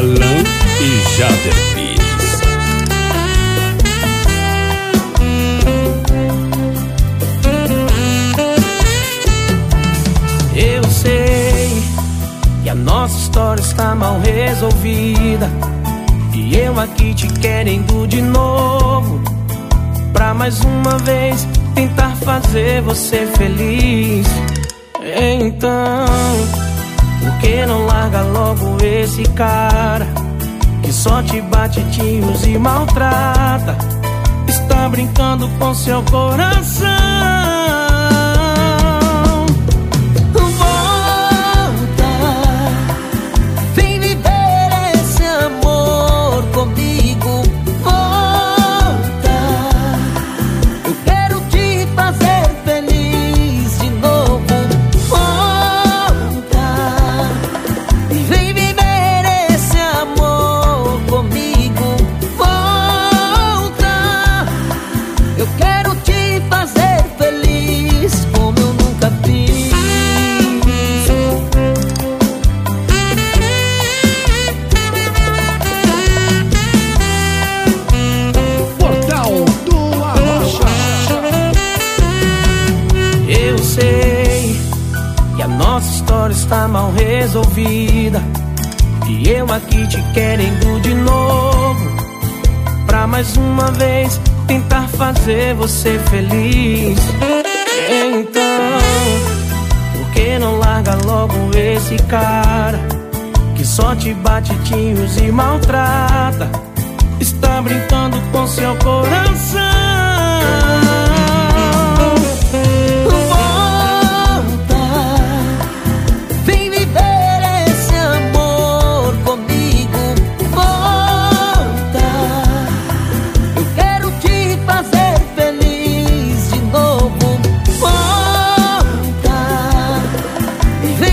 Alan e Jader Pires. Eu sei que a nossa história está mal resolvida. E eu aqui te querendo de novo. Pra mais uma vez tentar fazer você feliz. Então, que não larga logo esse cara que só te bate, te usa e maltrata? Está brincando com seu coração. Nossa história está mal resolvida. E eu aqui te querendo de novo. Pra mais uma vez tentar fazer você feliz. Então, por que não larga logo esse cara que só te bate, te usa e maltrata? Está brincando com seu coração. Vê